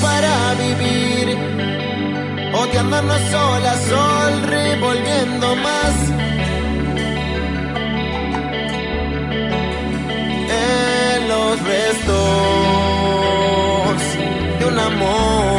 Para vivir, odiándonos sol a sol, revolviendo más amor.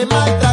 que mata.